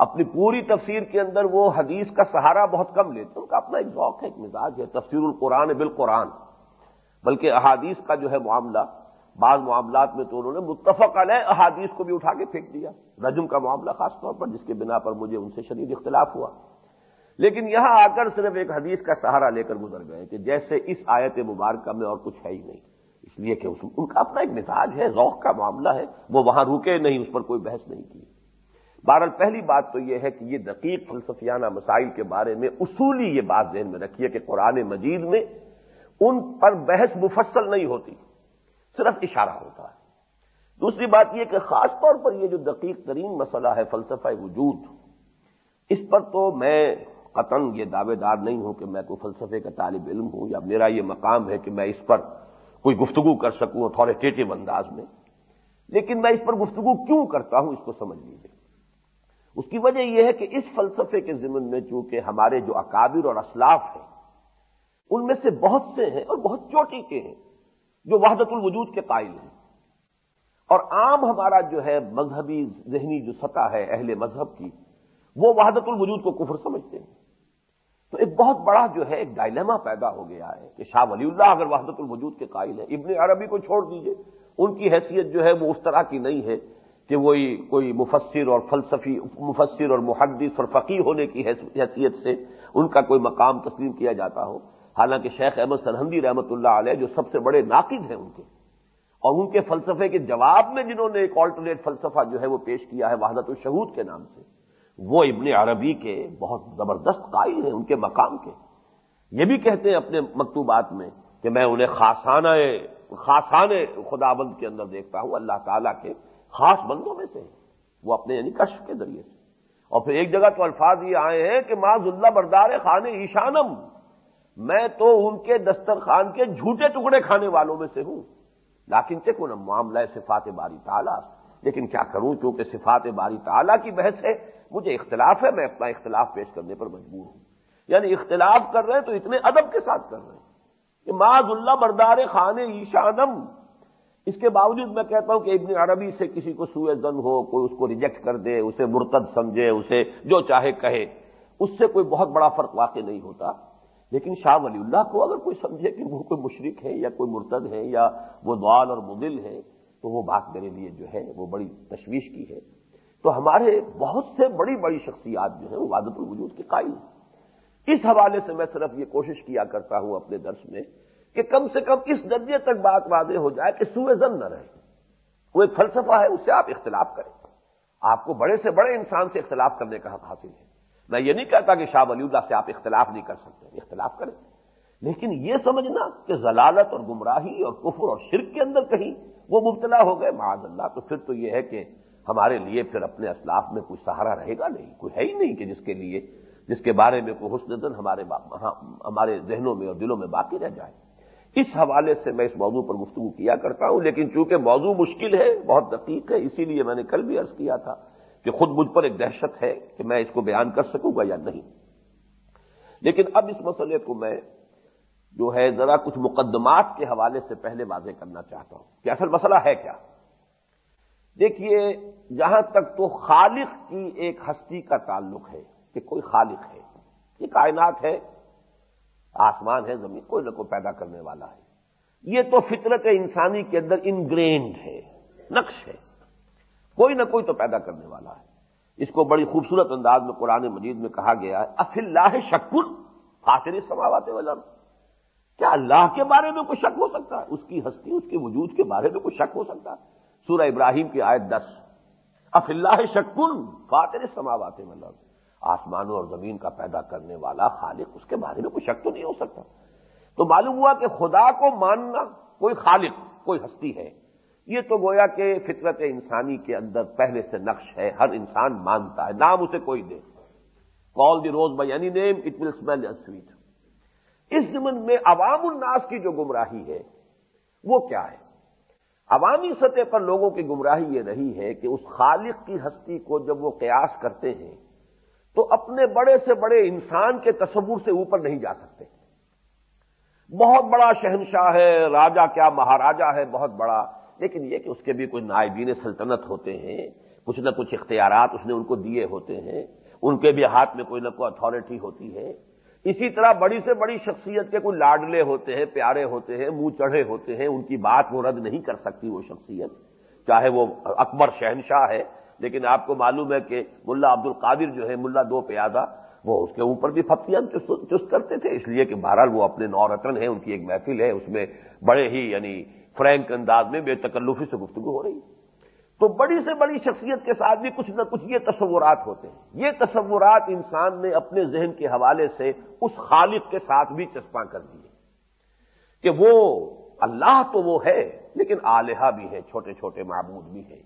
اپنی پوری تفسیر کے اندر وہ حدیث کا سہارا بہت کم لیتے ان کا اپنا ایک ذوق ہے، ایک مزاج ہے، تفسیر القرآن بالقرآن۔ بلکہ احادیث کا جو ہے معاملہ، بعض معاملات میں تو انہوں نے متفق علیہ احادیث کو بھی اٹھا کے پھینک دیا۔ رجم کا معاملہ خاص طور پر، جس کے بنا پر مجھے ان سے شدید اختلاف ہوا۔ لیکن یہاں آ کر صرف ایک حدیث کا سہارا لے کر گزر گئے کہ جیسے اس آیت مبارکہ میں اور کچھ ہے ہی نہیں۔ اس لیے کہ ان کا اپنا ایک مزاج ہے، ذوق کا معاملہ ہے، وہ وہاں رکے نہیں، اس پر کوئی بحث نہیں کی۔ بہرحال پہلی بات تو یہ ہے کہ یہ دقیق فلسفیانہ مسائل کے بارے میں اصولی یہ بات ذہن میں رکھیے کہ قرآن مجید میں ان پر بحث مفصل نہیں ہوتی، صرف اشارہ ہوتا ہے۔ دوسری بات یہ کہ خاص طور پر یہ جو دقیق ترین مسئلہ ہے فلسفہ وجود، اس پر تو میں قطن یہ دعوے دار نہیں ہوں کہ میں کوئی فلسفے کا طالب علم ہوں یا میرا یہ مقام ہے کہ میں اس پر کوئی گفتگو کر سکوں اتھارٹیٹو انداز میں۔ لیکن میں اس پر گفتگو کیوں کرتا ہوں، اس کو سمجھ لیجیے اس کی وجہ یہ ہے کہ اس فلسفے کے ضمن میں چونکہ ہمارے جو اکابر اور اسلاف ہیں، ان میں سے بہت سے ہیں اور بہت چوٹی کے ہیں، جو وحدت الوجود کے قائل ہیں۔ اور عام ہمارا جو ہے مذہبی ذہنی جو سطح ہے اہل مذہب کی، وہ وحدت الوجود کو کفر سمجھتے ہیں۔ تو ایک بہت بڑا جو ہے ایک ڈائلیما پیدا ہو گیا ہے کہ شاہ ولی اللہ اگر وحدت الوجود کے قائل ہے ابن عربی کو چھوڑ دیجیے، ان کی حیثیت جو ہے وہ اس طرح کی نہیں ہے۔ کہ وہی کوئی مفسر اور فلسفی، مفسر اور محدث اور فقی ہونے کی حیثیت سے ان کا کوئی مقام تسلیم کیا جاتا ہو۔ حالانکہ شیخ احمد سرحندی رحمۃ اللہ علیہ جو سب سے بڑے ناقد ہیں ان کے، اور ان کے فلسفے کے جواب میں جنہوں نے ایک آلٹرنیٹ فلسفہ جو ہے وہ پیش کیا ہے وحدت الشہود کے نام سے، وہ ابن عربی کے بہت زبردست قائل ہیں ان کے مقام کے۔ یہ بھی کہتے ہیں اپنے مکتوبات میں کہ میں انہیں خاصانہ خاصان خدا بند کے اندر دیکھتا ہوں، اللہ تعالیٰ کے خاص بندوں میں سے وہ اپنے یعنی کشف کے ذریعے سے۔ اور پھر ایک جگہ تو الفاظ یہ آئے ہیں کہ معذ اللہ بردار خان ایشانم، میں تو ان کے دسترخوان کے جھوٹے ٹکڑے کھانے والوں میں سے ہوں۔ لیکن چکو نا معاملہ صفات باری تعالیٰ۔ لیکن کیا کروں؟ کیونکہ صفات باری تعالیٰ کی بحث ہے، مجھے اختلاف ہے، میں اپنا اختلاف پیش کرنے پر مجبور ہوں۔ یعنی اختلاف کر رہے ہیں تو اتنے ادب کے ساتھ کر رہے ہیں کہ معذ اللہ بردار خان ایشانم اس کے باوجود میں کہتا ہوں کہ ابن عربی سے کسی کو سوئے زن ہو، کوئی اس کو ریجیکٹ کر دے، اسے مرتد سمجھے، اسے جو چاہے کہے، اس سے کوئی بہت بڑا فرق واقع نہیں ہوتا۔ لیکن شاہ ولی اللہ کو اگر کوئی سمجھے کہ وہ کوئی مشرق ہے یا کوئی مرتد ہے یا وہ دوال اور مدل ہے، تو وہ بات میرے لیے جو ہے، وہ بڑی تشویش کی ہے۔ تو ہمارے بہت سے بڑی بڑی شخصیات جو ہیں، وہ وادت الوجود کے قائل ہیں۔ اس حوالے سے میں صرف یہ کوشش کیا کرتا ہوں اپنے درس میں کہ کم سے کم اس درجے تک بات واضح ہو جائے کہ سوئے زن نہ رہے۔ وہ ایک فلسفہ ہے، اس سے آپ اختلاف کریں۔ آپ کو بڑے سے بڑے انسان سے اختلاف کرنے کا حق حاصل ہے۔ میں یہ نہیں کہتا کہ شاہ ولی اللہ سے آپ اختلاف نہیں کر سکتے، اختلاف کریں۔ لیکن یہ سمجھنا کہ ضلالت اور گمراہی اور کفر اور شرک کے اندر کہیں وہ مبتلا ہو گئے، معاذ اللہ، تو پھر تو یہ ہے کہ ہمارے لیے پھر اپنے اسلاف میں کوئی سہارا رہے گا نہیں؟ کوئی ہے ہی نہیں کہ جس کے لیے، جس کے بارے میں کوئی حسن دن ہمارے ہاں، ہمارے ذہنوں میں اور دلوں میں باقی رہ جائے۔ اس حوالے سے میں اس موضوع پر گفتگو کیا کرتا ہوں، لیکن چونکہ موضوع مشکل ہے، بہت دقیق ہے، اسی لیے میں نے کل بھی عرض کیا تھا کہ خود مجھ پر ایک دہشت ہے کہ میں اس کو بیان کر سکوں گا یا نہیں۔ لیکن اب اس مسئلے کو میں جو ہے ذرا کچھ مقدمات کے حوالے سے پہلے واضح کرنا چاہتا ہوں کہ اصل مسئلہ ہے کیا۔ دیکھیے، جہاں تک تو خالق کی ایک ہستی کا تعلق ہے کہ کوئی خالق ہے، یہ کائنات ہے آسمان ہے، زمین، کوئی نہ کوئی پیدا کرنے والا ہے۔ یہ تو فطرت انسانی کے اندر انگرینڈ ہے، نقش ہے۔ کوئی نہ کوئی تو پیدا کرنے والا ہے۔ اس کو بڑی خوبصورت انداز میں قرآن مجید میں کہا گیا ہے اف اللہ شکر خاطر سماوات ولم کیا اللہ کے بارے میں کوئی شک ہو سکتا ہے؟ اس کی ہستی، اس کے وجود کے بارے میں کوئی شک ہو سکتا ہے؟ سورہ ابراہیم کی آیت دس۔ اف اللہ شکن فاتر سماوات ولم آسمانوں اور زمین کا پیدا کرنے والا خالق، اس کے بارے میں کوئی شک تو نہیں ہو سکتا۔ تو معلوم ہوا کہ خدا کو ماننا کوئی خالق، کوئی ہستی ہے۔ یہ تو گویا کہ فطرت انسانی کے اندر پہلے سے نقش ہے، ہر انسان مانتا ہے، نام اسے کوئی دے۔ Call the rose by any name it will smell sweet اس زمن میں عوام الناس کی جو گمراہی ہے، وہ کیا ہے؟ عوامی سطح پر لوگوں کی گمراہی یہ رہی ہے کہ اس خالق کی ہستی کو جب وہ قیاس کرتے ہیں تو اپنے بڑے سے بڑے انسان کے تصور سے اوپر نہیں جا سکتے۔ بہت بڑا شہنشاہ ہے، راجا کیا مہاراجا ہے، بہت بڑا۔ لیکن یہ کہ اس کے بھی کوئی نائبین سلطنت ہوتے ہیں، کچھ نہ کچھ اختیارات اس نے ان کو دیے ہوتے ہیں، ان کے بھی ہاتھ میں کوئی نہ کوئی اتھارٹی ہوتی ہے۔ اسی طرح بڑی سے بڑی شخصیت کے کوئی لاڈلے ہوتے ہیں، پیارے ہوتے ہیں، منہ چڑھے ہوتے ہیں، ان کی بات وہ رد نہیں کر سکتی وہ شخصیت، چاہے وہ اکبر شہنشاہ ہے لیکن آپ کو معلوم ہے کہ ملا عبد القادر جو ہے، ملا دو پیادہ وہ اس کے اوپر بھی فتیاں چست کرتے تھے، اس لیے کہ بہرحال وہ اپنے نورتن ہیں، ان کی ایک محفل ہے، اس میں بڑے ہی یعنی فرینک انداز میں بے تکلفی سے گفتگو ہو رہی تو بڑی سے بڑی شخصیت کے ساتھ بھی کچھ نہ کچھ یہ تصورات ہوتے ہیں۔ یہ تصورات انسان نے اپنے ذہن کے حوالے سے اس خالق کے ساتھ بھی چسپاں کر دیے کہ وہ اللہ تو وہ ہے، لیکن آلیہ بھی ہے چھوٹے چھوٹے معبود بھی ہیں۔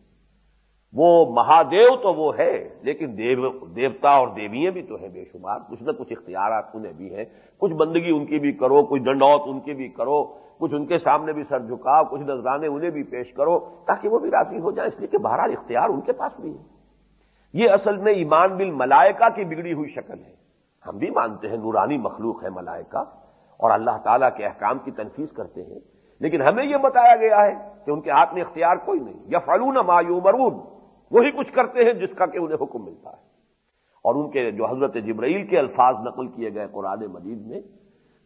وہ مہادیو تو وہ ہے، لیکن دیو، دیوتا اور دیویاں بھی تو ہیں بے شمار۔ کچھ نہ کچھ اختیارات انہیں بھی ہیں۔ کچھ بندگی ان کی بھی کرو، کچھ ڈنڈوت ان کی بھی کرو، کچھ ان کے سامنے بھی سر جھکاؤ، کچھ نذرانے انہیں بھی پیش کرو، تاکہ وہ بھی راضی ہو جائیں۔ اس لیے کہ بہرحال اختیار ان کے پاس بھی ہے یہ اصل میں ایمان بل ملائکہ کی بگڑی ہوئی شکل ہے۔ ہم بھی مانتے ہیں نورانی مخلوق ہے ملائکہ، اور اللہ تعالیٰ کے احکام کی تنفیز کرتے ہیں۔ لیکن ہمیں یہ بتایا گیا ہے کہ ان کے ہاتھ میں اختیار کوئی نہیں۔ یا فلون مایو مرون وہی کچھ کرتے ہیں جس کا کہ انہیں حکم ملتا ہے۔ اور ان کے جو حضرت جبرائیل کے الفاظ نقل کیے گئے قرآن مجید میں،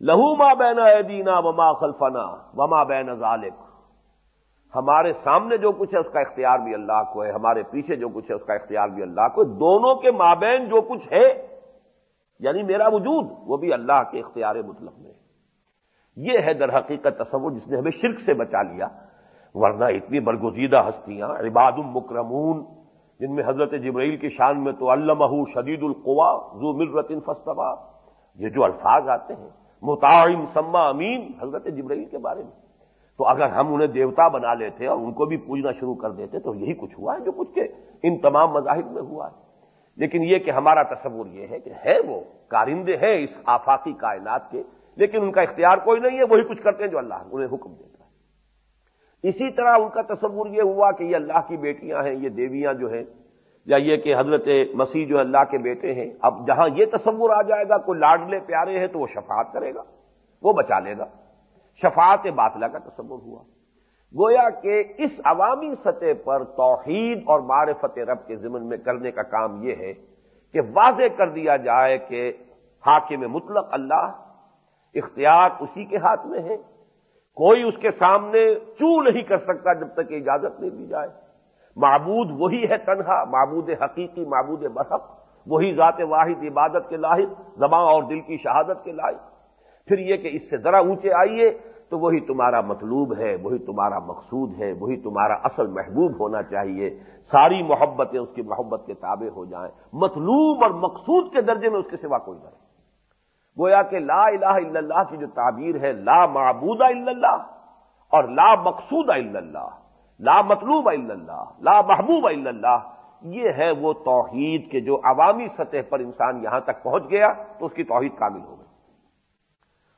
لہو ما بین دینا وما خلفنا وما بین ذالک۔ ہمارے سامنے جو کچھ ہے اس کا اختیار بھی اللہ کو ہے، ہمارے پیچھے جو کچھ ہے اس کا اختیار بھی اللہ کو ہے۔ دونوں کے مابین جو کچھ ہے یعنی میرا وجود، وہ بھی اللہ کے اختیار مطلب میں۔ یہ ہے در حقیقت تصور جس نے ہمیں شرک سے بچا لیا۔ ورنہ اتنی برگزیدہ ہستیاں، عباد المکرمون جن میں حضرت جبرائیل کی شان میں تو علمہ شدید القوا زو ملرتن فستبا یہ جو الفاظ آتے ہیں متعم سما امین، حضرت جبرائیل کے بارے میں۔ تو اگر ہم انہیں دیوتا بنا لیتے اور ان کو بھی پوجنا شروع کر دیتے تو یہی کچھ ہوا ہے جو کچھ کے ان تمام مذاہب میں ہوا ہے۔ لیکن یہ کہ ہمارا تصور یہ ہے کہ ہے وہ کارندے ہیں اس آفاقی کائنات کے، لیکن ان کا اختیار کوئی نہیں ہے، وہی کچھ کرتے ہیں جو اللہ انہیں حکم دیتا اسی طرح ان کا تصور یہ ہوا کہ یہ اللہ کی بیٹیاں ہیں، یہ دیویاں جو ہیں، یا یہ کہ حضرت مسیح جو اللہ کے بیٹے ہیں، اب جہاں یہ تصور آ جائے گا، کوئی لاڈلے پیارے ہیں تو وہ شفاعت کرے گا، وہ بچا لے گا۔ شفاعت باطلہ کا تصور ہوا۔ گویا کہ اس عوامی سطح پر توحید اور معرفت رب کے ضمن میں کرنے کا کام یہ ہے کہ واضح کر دیا جائے کہ حاکم مطلق اللہ اختیار اسی کے ہاتھ میں ہے۔ کوئی اس کے سامنے چو نہیں کر سکتا جب تک اجازت نہیں دی جائے۔ معبود وہی ہے تنہا، معبود حقیقی، معبود برحق وہی ذات واحد عبادت کے لاحق، زباں اور دل کی شہادت کے لائق پھر یہ کہ اس سے ذرا اونچے آئیے تو وہی تمہارا مطلوب ہے، وہی تمہارا مقصود ہے، وہی تمہارا اصل محبوب ہونا چاہیے۔ ساری محبتیں اس کی محبت کے تابع ہو جائیں۔ مطلوب اور مقصود کے درجے میں اس کے سوا کوئی نہ گویا کہ لا الہ الا اللہ کی جو تعبیر ہے، لا معبودہ الا اللہ اور لا مقصودہ الا اللہ، لا مطلوب الا اللہ، لا محبوب الا اللہ، یہ ہے وہ توحید کے جو عوامی سطح پر انسان یہاں تک پہنچ گیا تو اس کی توحید کامل ہو گئی۔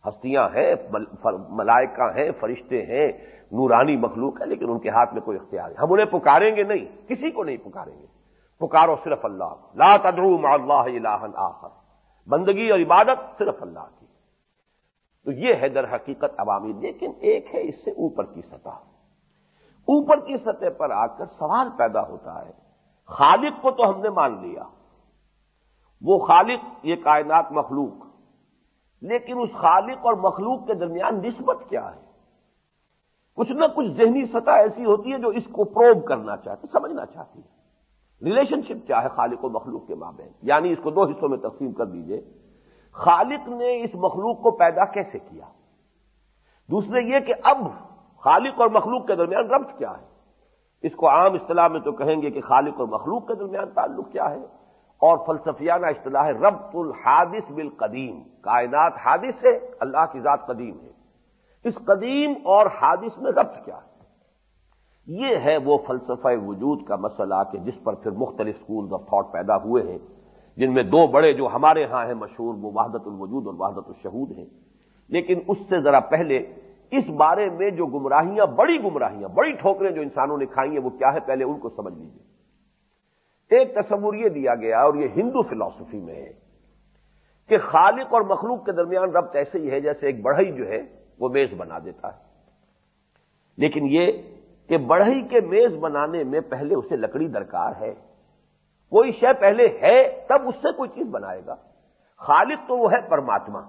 ہستیاں ہیں ملائکہ ہیں، فرشتے ہیں، نورانی مخلوق ہے لیکن ان کے ہاتھ میں کوئی اختیار ہے ہم انہیں پکاریں گے نہیں، کسی کو نہیں پکاریں گے۔ پکارو صرف اللہ۔ لا تدرو مع اللہ الہ آخر۔ بندگی اور عبادت صرف اللہ کی۔ تو یہ ہے در حقیقت عوامی لیکن ایک ہے اس سے اوپر کی سطح۔ اوپر کی سطح پر آ کر سوال پیدا ہوتا ہے، خالق کو تو ہم نے مان لیا۔ وہ خالق یہ کائنات مخلوق، لیکن اس خالق اور مخلوق کے درمیان نسبت کیا ہے؟ کچھ نہ کچھ ذہنی سطح ایسی ہوتی ہے جو اس کو پروب کرنا چاہتی، سمجھنا چاہتی ہے۔ ریلیشن شپ کیا ہے خالق و مخلوق کے مابین؟ یعنی اس کو دو حصوں میں تقسیم کر دیجیے۔ خالق نے اس مخلوق کو پیدا کیسے کیا؟ دوسرے یہ کہ اب خالق اور مخلوق کے درمیان ربط کیا ہے۔ اس کو عام اصطلاح میں تو کہیں گے کہ خالق اور مخلوق کے درمیان تعلق کیا ہے۔ اور فلسفیانہ اصطلاح ہے ربط الحادث بالقدیم۔ کائنات حادث ہے، اللہ کی ذات قدیم ہے۔ اس قدیم اور حادث میں ربط کیا ہے؟ یہ ہے وہ فلسفہ وجود کا مسئلہ کہ جس پر پھر مختلف سکولز آف تھاٹ پیدا ہوئے ہیں، جن میں دو بڑے جو ہمارے ہاں ہیں مشہور، وہ وحدت الوجود اور وحدت الشہود ہیں۔ لیکن اس سے ذرا پہلے اس بارے میں جو گمراہیاں، بڑی گمراہیاں، بڑی ٹھوکریں جو انسانوں نے کھائی ہیں، وہ کیا ہے؟ پہلے ان کو سمجھ لیجیے ایک تصور یہ دیا گیا اور یہ ہندو فلسفی میں ہے کہ خالق اور مخلوق کے درمیان ربط ایسے ہی ہے جیسے ایک بڑھئی جو ہے وہ میز بنا دیتا ہے۔ لیکن یہ کہ بڑھئی کے میز بنانے میں پہلے اسے لکڑی درکار ہے۔ کوئی شے پہلے ہے تب اس سے کوئی چیز بنائے گا۔ خالق تو وہ ہے پرماتما،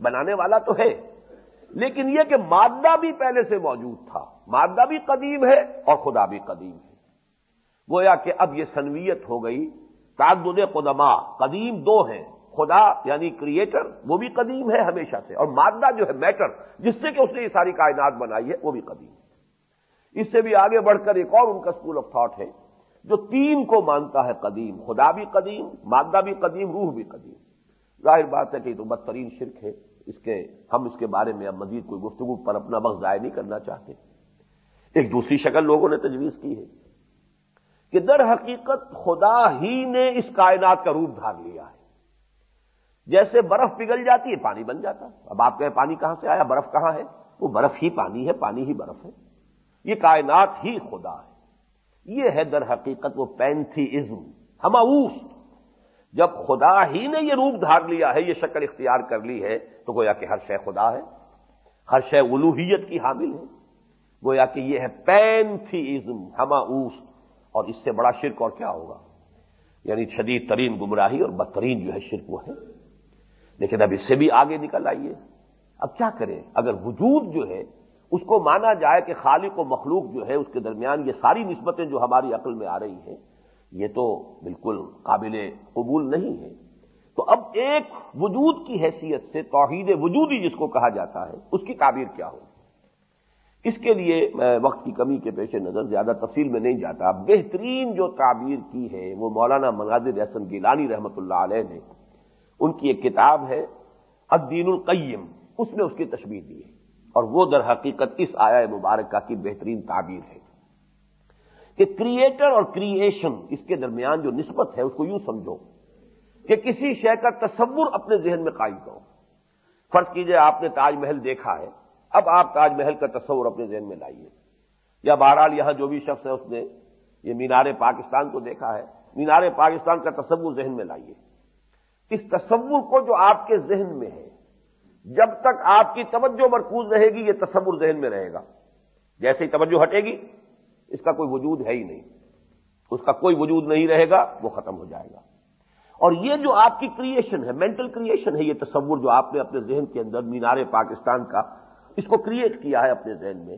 بنانے والا تو ہے۔ لیکن یہ کہ مادہ بھی پہلے سے موجود تھا۔ مادہ بھی قدیم ہے اور خدا بھی قدیم ہے۔ گویا کہ اب یہ سنویت ہو گئی۔ تعدد قدما قدیم دو ہیں۔ خدا یعنی کریٹر وہ بھی قدیم ہے ہمیشہ سے، اور مادہ جو ہے میٹر، جس سے کہ اس نے یہ ساری کائنات بنائی ہے وہ بھی قدیم ہے۔ اس سے بھی آگے بڑھ کر ایک اور ان کا اسکول آف تھاٹ ہے، جو تین کو مانتا ہے قدیم، خدا بھی قدیم، مادہ بھی قدیم، روح بھی قدیم۔ ظاہر بات ہے کہ یہ تو بدترین شرک ہے۔ اس کے، ہم اس کے بارے میں اب مزید کوئی گفتگو پر اپنا وقت ضائع نہیں کرنا چاہتے۔ ایک دوسری شکل لوگوں نے تجویز کی ہے کہ در حقیقت خدا ہی نے اس کائنات کا روپ دھار لیا ہے۔ جیسے برف پگھل جاتی ہے، پانی بن جاتا ہے۔ اب آپ کہیں پانی کہاں سے آیا؟ برف کہاں ہے؟ وہ برف ہی پانی ہے، پانی ہی برف ہے۔ یہ کائنات ہی خدا ہے۔ یہ ہے در حقیقت وہ پینتھیزم، ہماوس۔ جب خدا ہی نے یہ روپ دھار لیا ہے، یہ شکل اختیار کر لی ہے، تو گویا کہ ہر شے خدا ہے۔ ہر شے الوحیت کی حامل ہے۔ گویا کہ یہ ہے پینتھیزم، ہماوس۔ اور اس سے بڑا شرک اور کیا ہوگا؟ یعنی شدید ترین گمراہی اور بدترین جو ہے شرک وہ ہے۔ لیکن اب اس سے بھی آگے نکل آئیے۔ اب کیا کریں؟ اگر وجود جو ہے اس کو مانا جائے کہ خالق و مخلوق جو ہے اس کے درمیان یہ ساری نسبتیں جو ہماری عقل میں آ رہی ہیں، یہ تو بالکل قابل قبول نہیں ہے تو اب ایک وجود کی حیثیت سے توحید وجودی جس کو کہا جاتا ہے، اس کی تعبیر کیا ہو؟ اس کے لیے میں وقت کی کمی کے پیش نظر زیادہ تفصیل میں نہیں جاتا۔ بہترین جو تعبیر کی ہے، وہ مولانا مناظر احسن گیلانی رحمت اللہ علیہ نے۔ ان کی ایک کتاب ہے، الدین القیم۔ اس میں اس کی تشبیح دی ہے۔ اور وہ در حقیقت اس آیا مبارکہ کی بہترین تعبیر ہے کہ کریٹر اور کریشن اس کے درمیان جو نسبت ہے اس کو یوں سمجھو کہ کسی شے کا تصور اپنے ذہن میں قائم کرو۔ فرض کیجیے آپ نے تاج محل دیکھا ہے۔ اب آپ تاج محل کا تصور اپنے ذہن میں لائیے۔ یا بہرحال یہاں جو بھی شخص ہے اس نے یہ مینار پاکستان کو دیکھا ہے۔ مینار پاکستان کا تصور ذہن میں لائیے۔ اس تصور کو جو آپ کے ذہن میں ہے جب تک آپ کی توجہ مرکوز رہے گی، یہ تصور ذہن میں رہے گا۔ جیسے ہی توجہ ہٹے گی، اس کا کوئی وجود ہے ہی نہیں۔ اس کا کوئی وجود نہیں رہے گا، وہ ختم ہو جائے گا۔ اور یہ جو آپ کی کریشن ہے مینٹل کریشن ہے، یہ تصور جو آپ نے اپنے ذہن کے اندر مینار پاکستان کا، اس کو کریٹ کیا ہے اپنے ذہن میں۔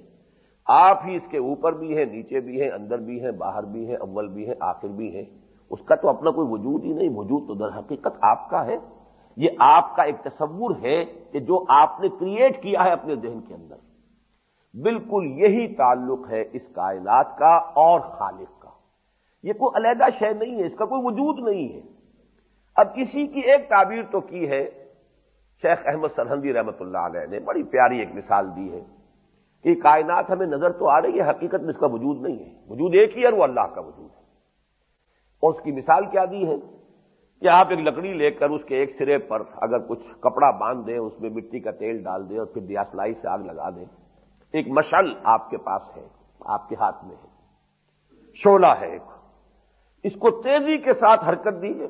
آپ ہی اس کے اوپر بھی ہیں، نیچے بھی ہیں، اندر بھی ہیں، باہر بھی ہیں، اول بھی ہیں، آخر بھی ہیں۔ اس کا تو اپنا کوئی وجود ہی نہیں، وجود تو در حقیقت آپ کا ہے۔ یہ آپ کا ایک تصور ہے کہ جو آپ نے کریٹ کیا ہے اپنے ذہن کے اندر۔ بالکل یہی تعلق ہے اس کائنات کا اور خالق کا۔ یہ کوئی علیحدہ شے نہیں ہے، اس کا کوئی وجود نہیں ہے۔ اب کسی کی ایک تعبیر تو کی ہے، شیخ احمد سرحندی رحمت اللہ علیہ نے بڑی پیاری ایک مثال دی ہے کہ کائنات ہمیں نظر تو آ رہی ہے، حقیقت میں اس کا وجود نہیں ہے۔ وجود ایک ہی ہے اور وہ اللہ کا وجود ہے۔ اور اس کی مثال کیا دی ہے؟ کہ آپ ایک لکڑی لے کر اس کے ایک سرے پر اگر کچھ کپڑا باندھ دیں، اس میں مٹی کا تیل ڈال دیں اور پھر دیاسلائی سے آگ لگا دیں۔ ایک مشل آپ کے پاس ہے، آپ کے ہاتھ میں ہے۔ شولہ ہے ایک۔ اس کو تیزی کے ساتھ حرکت دیجیے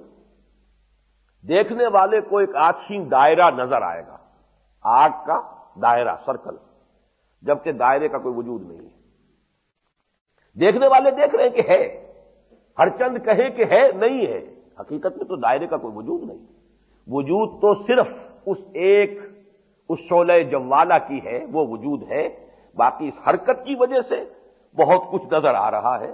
دیکھنے والے کو ایک آچھین دائرہ نظر آئے گا۔ آگ کا دائرہ، سرکل۔ جبکہ دائرے کا کوئی وجود نہیں۔ ہے دیکھنے والے دیکھ رہے ہیں کہ ہے۔ ہر چند کہے کہ ہے، نہیں ہے۔ حقیقت میں تو دائرے کا کوئی وجود نہیں۔ وجود تو صرف اس ایک، اس شعلہ جوالا کی ہے، وہ وجود ہے۔ باقی اس حرکت کی وجہ سے بہت کچھ نظر آ رہا ہے۔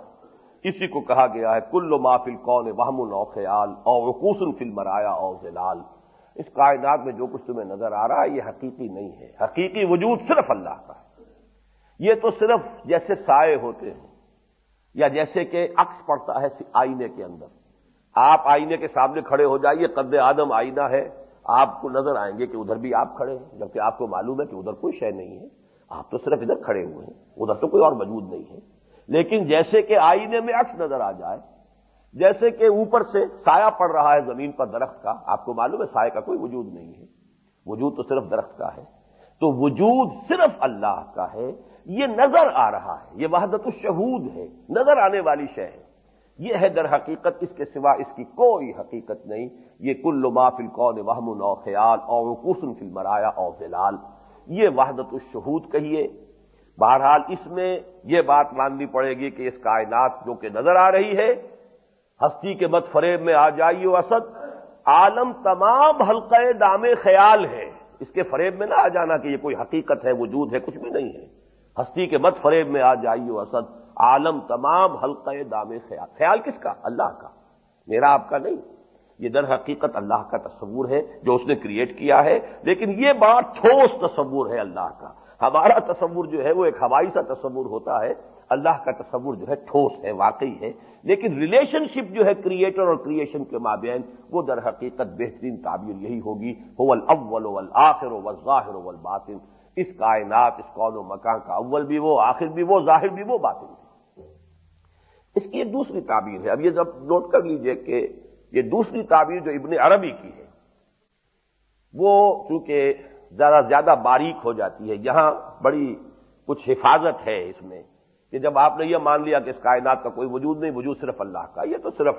اسی کو کہا گیا ہے، کل مافل کون وہم نو خیال اور رقوسن فل مرایا اور زلال اس کائنات میں جو کچھ تمہیں نظر آ رہا ہے، یہ حقیقی نہیں ہے۔ حقیقی وجود صرف اللہ کا ہے۔ یہ تو صرف جیسے سائے ہوتے ہیں یا جیسے کہ عکس پڑتا ہے آئینے کے اندر۔ آپ آئینے کے سامنے کھڑے ہو جائیے، قد آدم آئینہ ہے۔ آپ کو نظر آئیں گے کہ ادھر بھی آپ کھڑے ہیں، جبکہ آپ کو معلوم ہے کہ ادھر کوئی شے نہیں ہے۔ آپ تو صرف ادھر کھڑے ہوئے ہیں، ادھر تو کوئی اور موجود نہیں ہے۔ لیکن جیسے کہ آئینے میں عکس نظر آ جائے، جیسے کہ اوپر سے سایہ پڑ رہا ہے زمین پر درخت کا، آپ کو معلوم ہے سایہ کا کوئی وجود نہیں ہے۔ وجود تو صرف درخت کا ہے۔ تو وجود صرف اللہ کا ہے۔ یہ نظر آ رہا ہے، یہ وحدت الشہود ہے، نظر آنے والی شے ہے۔ یہ ہے در حقیقت، اس کے سوا اس کی کوئی حقیقت نہیں۔ یہ کل ما فل قون وحم نو خیال اور کسن فل مرایا اور زلال یہ وحدت الشہود کہیے۔ بہرحال اس میں یہ بات ماننی پڑے گی کہ اس کائنات جو کہ نظر آ رہی ہے، ہستی کے مت فریب میں آ جائیے اسد۔ عالم تمام حلقہ دام خیال ہے اس کے فریب میں نہ آ جانا کہ یہ کوئی حقیقت ہے، وجود ہے، کچھ بھی نہیں ہے۔ ہستی کے مت فریب میں آ جائیے اسد۔ عالم تمام حلقہ دام خیال۔ خیال کس کا؟ اللہ کا۔ میرا آپ کا نہیں۔ یہ در حقیقت اللہ کا تصور ہے جو اس نے کریٹ کیا ہے، لیکن یہ بات ٹھوس تصور ہے اللہ کا۔ ہمارا تصور جو ہے وہ ایک ہوائی سا تصور ہوتا ہے۔ اللہ کا تصور جو ہے ٹھوس ہے، واقعی ہے۔ لیکن ریلیشن شپ جو ہے کریٹر اور کریشن کے مابین، وہ در حقیقت بہترین تعبیر یہی ہوگی۔ ہو الاول والآخر والظاہر والباطن۔ اس کائنات، اس قول و مکان کا اول بھی وہ، آخر بھی وہ، ظاہر بھی وہ، باطن اس کی ایک دوسری تعبیر ہے۔ اب یہ جب نوٹ کر لیجیے کہ یہ دوسری تعبیر جو ابن عربی کی ہے، وہ چونکہ ذرا زیادہ باریک ہو جاتی ہے، یہاں بڑی کچھ حفاظت ہے اس میں کہ جب آپ نے یہ مان لیا کہ اس کائنات کا کوئی وجود نہیں، وجود صرف اللہ کا، یہ تو صرف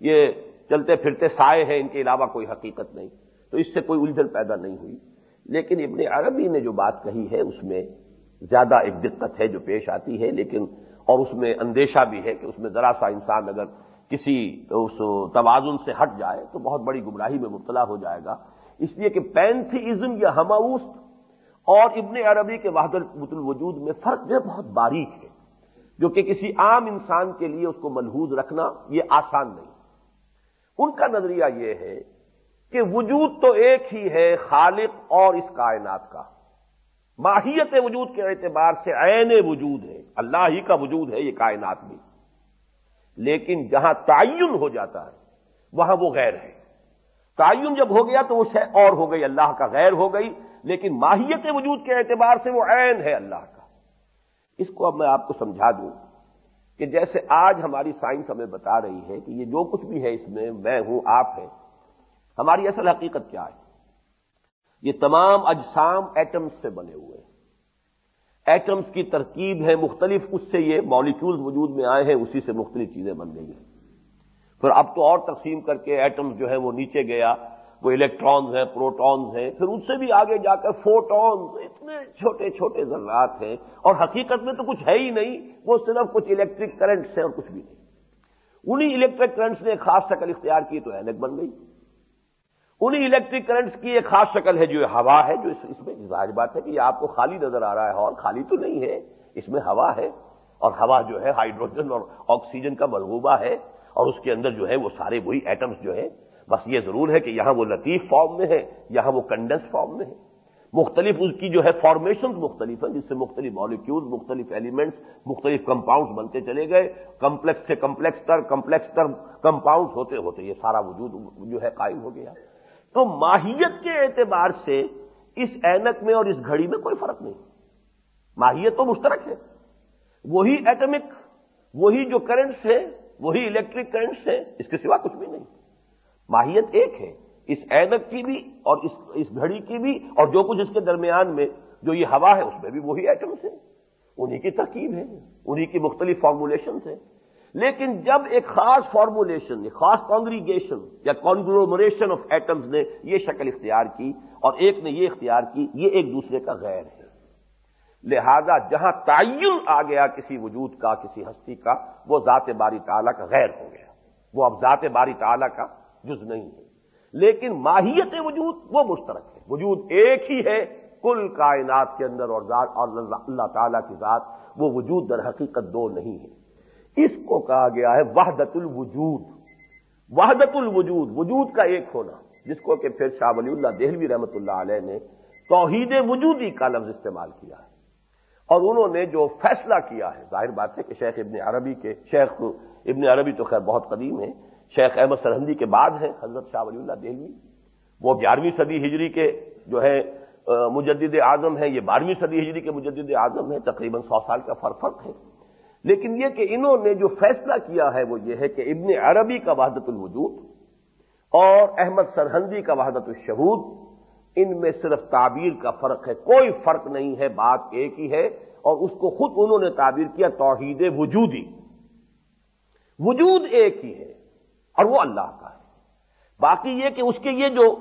یہ چلتے پھرتے سائے ہیں، ان کے علاوہ کوئی حقیقت نہیں۔ تو اس سے کوئی الجھن پیدا نہیں ہوئی۔ لیکن ابن عربی نے جو بات کہی ہے، اس میں زیادہ ایک دقت ہے جو پیش آتی ہے، لیکن اور اس میں اندیشہ بھی ہے کہ اس میں ذرا سا انسان اگر کسی اس توازن سے ہٹ جائے تو بہت بڑی گمراہی میں مبتلا ہو جائے گا۔ اس لیے کہ پینتھیزم یا ہماؤست اور ابن عربی کے وحدت الوجود میں فرق جو ہے بہت باریک ہے، جو کہ کسی عام انسان کے لیے اس کو ملحوظ رکھنا یہ آسان نہیں۔ ان کا نظریہ یہ ہے کہ وجود تو ایک ہی ہے خالق اور اس کائنات کا۔ ماہیت وجود کے اعتبار سے عین وجود ہے۔ اللہ ہی کا وجود ہے یہ کائنات بھی لیکن جہاں تعین ہو جاتا ہے، وہاں وہ غیر ہے۔ تعین جب ہو گیا تو وہ شے اور ہو گئی، اللہ کا غیر ہو گئی۔ لیکن ماہیت وجود کے اعتبار سے وہ عین ہے اللہ کا۔ اس کو اب میں آپ کو سمجھا دوں کہ جیسے آج ہماری سائنس ہمیں بتا رہی ہے کہ یہ جو کچھ بھی ہے اس میں میں ہوں، آپ ہیں، ہماری اصل حقیقت کیا ہے؟ یہ تمام اجسام ایٹمز سے بنے ہوئے ہیں۔ ایٹمز کی ترکیب ہے مختلف، اس سے یہ مالیکولز وجود میں آئے ہیں، اسی سے مختلف چیزیں بن گئی ہیں۔ پھر اب تو اور تقسیم کر کے ایٹمز جو ہے وہ نیچے گیا، وہ الیکٹرانز ہیں پروٹونز ہیں۔ پھر ان سے بھی آگے جا کر فوٹونز اتنے چھوٹے چھوٹے ذرات ہیں۔ اور حقیقت میں تو کچھ ہے ہی نہیں، وہ صرف کچھ الیکٹرک کرنٹس ہیں اور کچھ بھی نہیں۔ انہی الیکٹرک کرنٹس نے خاص شکل اختیار کی تو اینک بن گئی۔ انہی الیکٹرک کرنٹس کی ایک خاص شکل ہے جو ہوا ہے، جو اس میں ظاہر بات ہے کہ یہ آپ کو خالی نظر آ رہا ہے، اور خالی تو نہیں ہے، اس میں ہوا ہے، اور ہوا جو ہے ہائیڈروجن اور آکسیجن کا ملغوبہ ہے، اور اس کے اندر جو ہے وہ سارے وہی ایٹمز جو ہے بس یہ ضرور ہے کہ یہاں وہ لطیف فارم میں ہے، یہاں وہ کنڈنس فارم میں ہے۔ مختلف اس کی جو ہے فارمیشن مختلف ہیں، جس سے مختلف مالیکیول مختلف ایلیمنٹس مختلف کمپاؤنڈز بنتے چلے گئے۔ کمپلیکس سے کمپلیکس تر کمپلیکس تر کمپاؤنڈ ہوتے ہوتے یہ سارا وجود جو ہے قائم ہو گیا۔ تو ماہیت کے اعتبار سے اس اینک میں اور اس گھڑی میں کوئی فرق نہیں۔ ماہیت تو مشترک ہے۔ وہی ایٹمک وہی جو کرنٹس ہے وہی الیکٹرک کرنٹس ہے اس کے سوا کچھ بھی نہیں۔ ماہیت ایک ہے۔ اس اینک کی بھی اور اس اس گھڑی کی بھی اور جو کچھ اس کے درمیان میں جو یہ ہوا ہے، اس میں بھی وہی ایٹمس ہیں۔ انہی کی ترکیب ہے، انہی کی مختلف فارمولیشنس ہیں۔ لیکن جب ایک خاص فارمولیشن ایک خاص کانگریگیشن یا کانگلومریشن آف ایٹمز نے یہ شکل اختیار کی اور ایک نے یہ اختیار کی، یہ ایک دوسرے کا غیر ہے۔ لہذا جہاں تعین آ گیا کسی وجود کا، کسی ہستی کا، وہ ذات باری تعالیٰ کا غیر ہو گیا۔ وہ اب ذات باری تعالیٰ کا جز نہیں ہے۔ لیکن ماہیت وجود وہ مشترک ہے۔ وجود ایک ہی ہے۔ کل کائنات کے اندر اور ذات اور اللہ تعالیٰ کی ذات وہ وجود در حقیقت دو نہیں ہے۔ اس کو کہا گیا ہے وحدت الوجود۔ وحدت الوجود، وجود کا ایک ہونا۔ جس کو کہ پھر شاہ ولی اللہ دہلوی رحمت اللہ علیہ نے توحید وجودی کا لفظ استعمال کیا ہے۔ اور انہوں نے جو فیصلہ کیا ہے، ظاہر بات ہے کہ شیخ ابن عربی کے، شیخ ابن عربی تو خیر بہت قدیم ہے شیخ احمد سرحندی کے بعد ہے حضرت شاہ ولی اللہ دہلوی۔ وہ گیارہویں صدی ہجری کے جو ہے، مجدد اعظم ہے یہ بارہویں صدی ہجری کے مجدد اعظم ہے تقریباً سو سال کا فرق فرق ہے۔ لیکن یہ کہ انہوں نے جو فیصلہ کیا ہے وہ یہ ہے کہ ابن عربی کا وحدت الوجود اور احمد سرہندی کا وحدت الشہود، ان میں صرف تعبیر کا فرق ہے، کوئی فرق نہیں ہے، بات ایک ہی ہے اور اس کو خود انہوں نے تعبیر کیا، توحید وجودی۔ وجود ایک ہی ہے اور وہ اللہ کا ہے۔ باقی یہ کہ اس کے یہ جو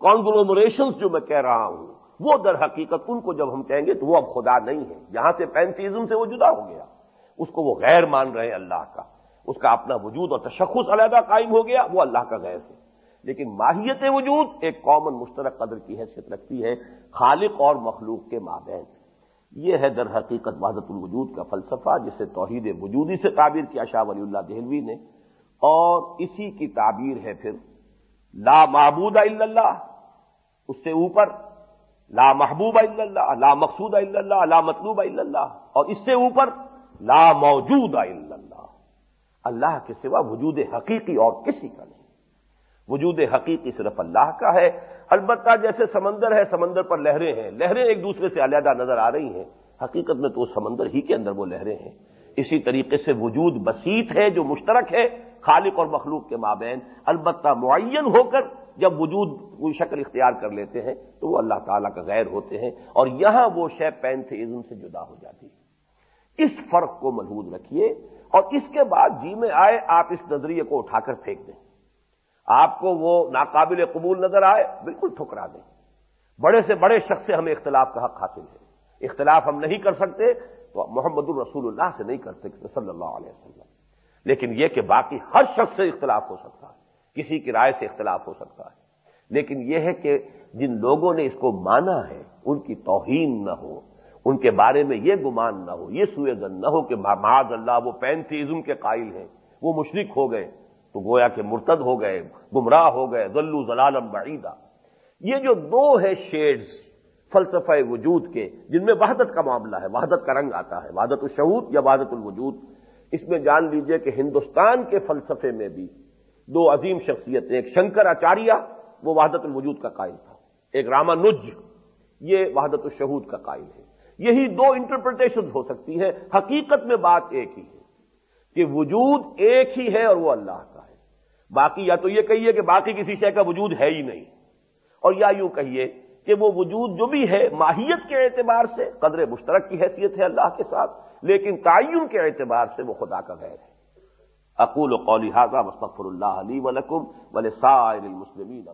کانگلومریشنز جو میں کہہ رہا ہوں، وہ در حقیقت ان کو جب ہم کہیں گے تو وہ اب خدا نہیں ہے۔ یہاں سے پینتھیزم سے وہ جدا ہو گیا۔ اس کو وہ غیر مان رہے ہیں اللہ کا۔ اس کا اپنا وجود اور تشخص علیحدہ قائم ہو گیا، وہ اللہ کا غیر ہے۔ لیکن ماہیت وجود ایک کامن مشترک قدر کی حیثیت رکھتی ہے، خالق اور مخلوق کے مابین۔ یہ ہے در حقیقت وحدت الوجود کا فلسفہ، جسے توحید وجودی سے تعبیر کیا شاہ ولی اللہ دہلوی نے۔ اور اسی کی تعبیر ہے پھر، لا معبود الا اللہ، اس سے اوپر، لا محبوب الا اللہ، لا مقصود الا اللہ، لا مطلوب الا اللہ۔ اور اس سے اوپر لا موجود الا اللہ۔ اللہ کے سوا وجود حقیقی اور کسی کا نہیں۔ وجود حقیقی صرف اللہ کا ہے۔ البتہ جیسے سمندر ہے، سمندر پر لہریں ہیں۔ لہریں ایک دوسرے سے علیحدہ نظر آ رہی ہیں۔ حقیقت میں تو سمندر ہی کے اندر وہ لہریں ہیں۔ اسی طریقے سے وجود بسیط ہے جو مشترک ہے، خالق اور مخلوق کے مابین۔ البتہ معین ہو کر جب وجود کوئی شکل اختیار کر لیتے ہیں، تو وہ اللہ تعالیٰ کا غیر ہوتے ہیں۔ اور یہاں وہ شے پین سے سے جدا ہو جاتی۔ ہے اس فرق کو ملحوظ رکھیے اور اس کے بعد جی میں آئے، آپ اس نظریے کو اٹھا کر پھینک دیں۔ آپ کو وہ ناقابل قبول نظر آئے، بالکل ٹھکرا دیں۔ بڑے سے بڑے شخص سے ہمیں اختلاف کا حق حاصل ہے۔ اختلاف ہم نہیں کر سکتے، تو محمد الرسول اللہ سے نہیں کر سکتے، صلی اللہ علیہ وسلم۔ لیکن یہ کہ باقی ہر شخص سے اختلاف ہو سکتا ہے، کسی کی رائے سے اختلاف ہو سکتا ہے۔ لیکن یہ ہے کہ جن لوگوں نے اس کو مانا ہے، ان کی توہین نہ ہو۔ ان کے بارے میں یہ گمان نہ ہو، یہ سوئے گن نہ ہو کہ معاذ اللہ وہ پینتھیزم کے قائل ہیں، وہ مشرق ہو گئے، تو گویا کہ مرتد ہو گئے، گمراہ ہو گئے ذلو ضلالم بعیدہ۔ یہ جو دو ہے شیڈز فلسفہ وجود کے، جن میں وحدت کا معاملہ ہے، وحدت کا رنگ آتا ہے، وحدت الشہود یا وحدت الوجود۔ اس میں جان لیجیے کہ ہندوستان کے فلسفے میں بھی دو عظیم شخصیتیں ایک شنکر آچاریہ، وہ وحدت الوجود کا قائل تھا۔ ایک رامانج یہ وحدت الشہود کا قائل ہے۔ یہی دو انٹرپریٹیشن ہو سکتی ہے حقیقت میں بات ایک ہی ہے کہ وجود ایک ہی ہے اور وہ اللہ کا ہے۔ باقی یا تو یہ کہیے کہ باقی کسی شے کا وجود ہے ہی نہیں۔ اور یا یوں کہیے کہ وہ وجود جو بھی ہے، ماہیت کے اعتبار سے قدر مشترک کی حیثیت ہے اللہ کے ساتھ، لیکن تعین کے اعتبار سے وہ خدا کا غیر ہے۔ اقول و قولی حاضہ مستفر اللہ علی ولکم ولسائر المسلمین